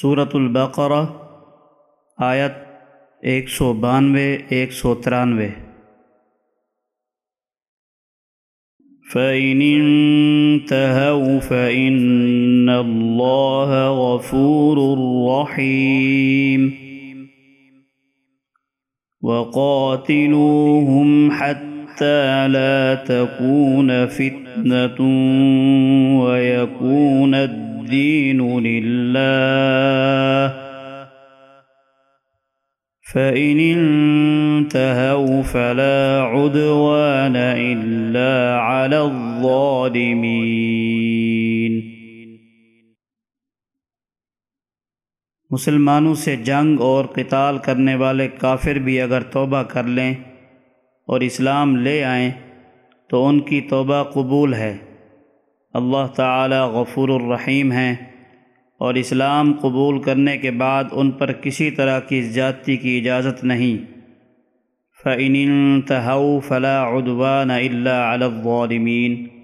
صورت البقرہ، آیت ایک سو بانوے، ایک سو ترانوے۔ فَإِنِ انْتَهَوْا فَإِنَّ اللَّهَ غَفُورٌ رَحِيمٌ۔ وَقَاتِلُوهُمْ حَتَّى لَا تَكُونَ فِتْنَةٌ الدِّينُ لِلَّهِ. فَإِنِ انْتَهَوْا فَلَا عُدْوَانَ إِلَّا عَلَى الظَّالِمِينَ. مسلمانوں سے جنگ اور قتال کرنے والے کافر بھی اگر توبہ کر لیں اور اسلام لے آئیں تو ان کی توبہ قبول ہے۔ اللہ تعالی غفور الرحیم ہیں اور اسلام قبول کرنے کے بعد ان پر کسی طرح کی زیادتی کی اجازت نہیں۔ فَإِنِ انْتَهَوْا فَلَا عُدْوَانَ إِلَّا عَلَى الظَّالِمِينَ۔